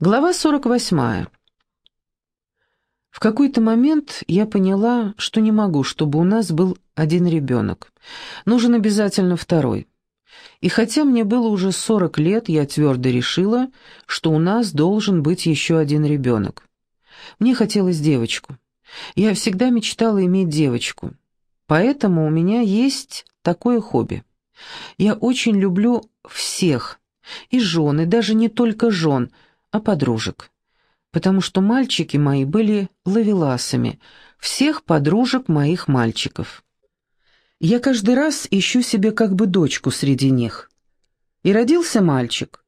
Глава 48. В какой-то момент я поняла, что не могу, чтобы у нас был один ребенок. Нужен обязательно второй. И хотя мне было уже 40 лет, я твердо решила, что у нас должен быть еще один ребенок. Мне хотелось девочку. Я всегда мечтала иметь девочку. Поэтому у меня есть такое хобби. Я очень люблю всех, и жен, и даже не только жен – а подружек. Потому что мальчики мои были ловеласами, всех подружек моих мальчиков. Я каждый раз ищу себе как бы дочку среди них. И родился мальчик.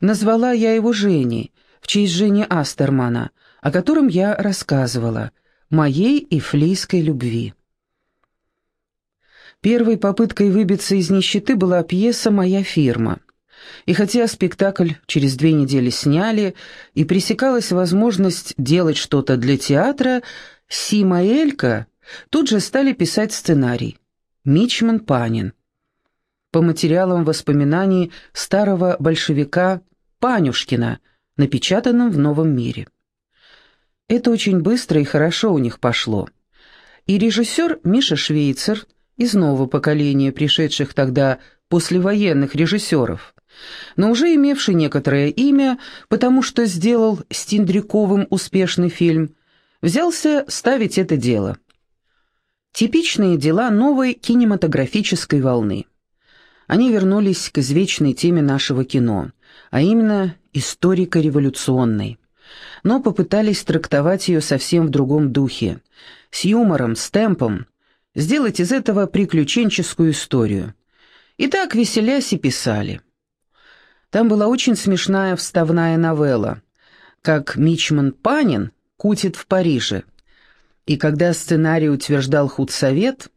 Назвала я его Женей, в честь Жени Астермана, о котором я рассказывала, моей и флийской любви. Первой попыткой выбиться из нищеты была пьеса «Моя фирма». И хотя спектакль через две недели сняли, и пресекалась возможность делать что-то для театра, Сима и Элька тут же стали писать сценарий. Мичман Панин. По материалам воспоминаний старого большевика Панюшкина, напечатанным в «Новом мире». Это очень быстро и хорошо у них пошло. И режиссер Миша Швейцер, из нового поколения пришедших тогда послевоенных режиссеров, но уже имевший некоторое имя, потому что сделал с Тиндряковым успешный фильм, взялся ставить это дело. Типичные дела новой кинематографической волны. Они вернулись к извечной теме нашего кино, а именно историко-революционной, но попытались трактовать ее совсем в другом духе, с юмором, с темпом, сделать из этого приключенческую историю. И так, веселясь, и писали – там была очень смешная вставная новелла, как Мичман Панин кутит в Париже. И когда сценарий утверждал худсовет,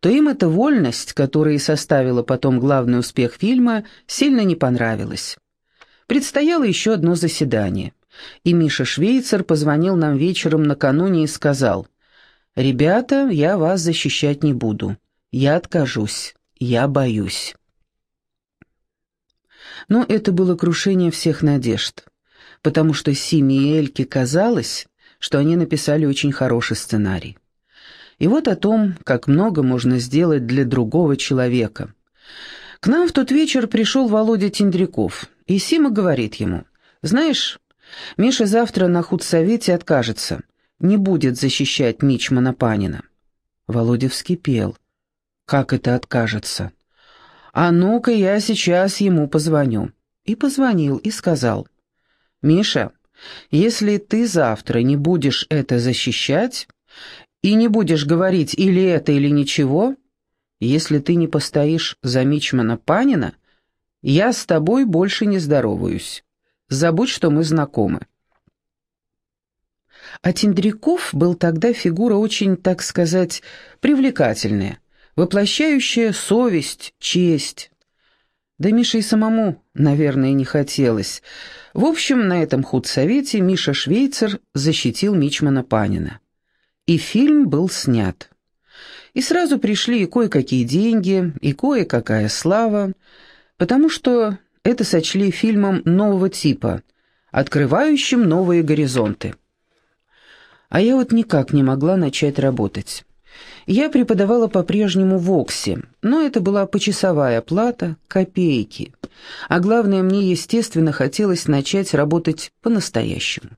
то им эта вольность, которая и составила потом главный успех фильма, сильно не понравилась. Предстояло еще одно заседание, и Миша Швейцер позвонил нам вечером накануне и сказал, «Ребята, я вас защищать не буду. Я откажусь. Я боюсь». Но это было крушение всех надежд, потому что Симе и Эльке казалось, что они написали очень хороший сценарий. И вот о том, как много можно сделать для другого человека. К нам в тот вечер пришел Володя Тендряков, и Сима говорит ему, «Знаешь, Миша завтра на худсовете откажется, не будет защищать Мичмана Панина». Володя вскипел. «Как это откажется?» «А ну-ка, я сейчас ему позвоню». И позвонил, и сказал, «Миша, если ты завтра не будешь это защищать и не будешь говорить или это, или ничего, если ты не постоишь за Мичмана Панина, я с тобой больше не здороваюсь. Забудь, что мы знакомы». А Тендряков был тогда фигура очень, так сказать, привлекательная – воплощающая совесть, честь. Да Мише и самому, наверное, не хотелось. В общем, на этом худсовете Миша Швейцер защитил Мичмана Панина. И фильм был снят. И сразу пришли и кое-какие деньги, и кое-какая слава, потому что это сочли фильмом нового типа, открывающим новые горизонты. А я вот никак не могла начать работать. Я преподавала по-прежнему в Оксе, но это была почасовая плата, копейки. А главное, мне, естественно, хотелось начать работать по-настоящему.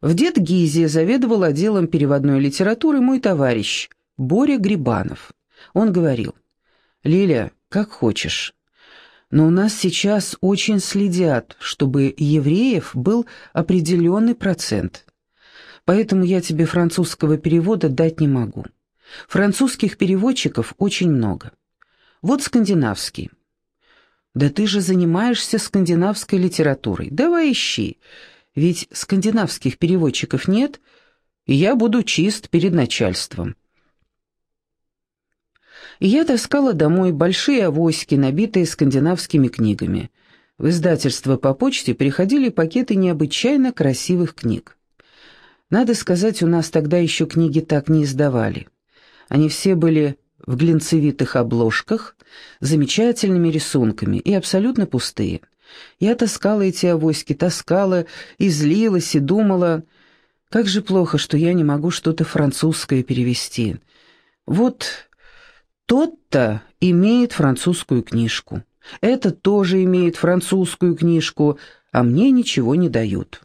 В Дед-Гизе заведовал отделом переводной литературы мой товарищ, Боря Грибанов. Он говорил, «Лиля, как хочешь, но у нас сейчас очень следят, чтобы евреев был определенный процент. Поэтому я тебе французского перевода дать не могу». Французских переводчиков очень много. Вот скандинавский. Да ты же занимаешься скандинавской литературой. Давай ищи. Ведь скандинавских переводчиков нет, и я буду чист перед начальством. И я таскала домой большие авоськи, набитые скандинавскими книгами. В издательство по почте приходили пакеты необычайно красивых книг. Надо сказать, у нас тогда еще книги так не издавали. Они все были в глинцевитых обложках, замечательными рисунками и абсолютно пустые. Я таскала эти авоськи, таскала, и злилась, и думала, как же плохо, что я не могу что-то французское перевести. Вот тот-то имеет французскую книжку, этот тоже имеет французскую книжку, а мне ничего не дают.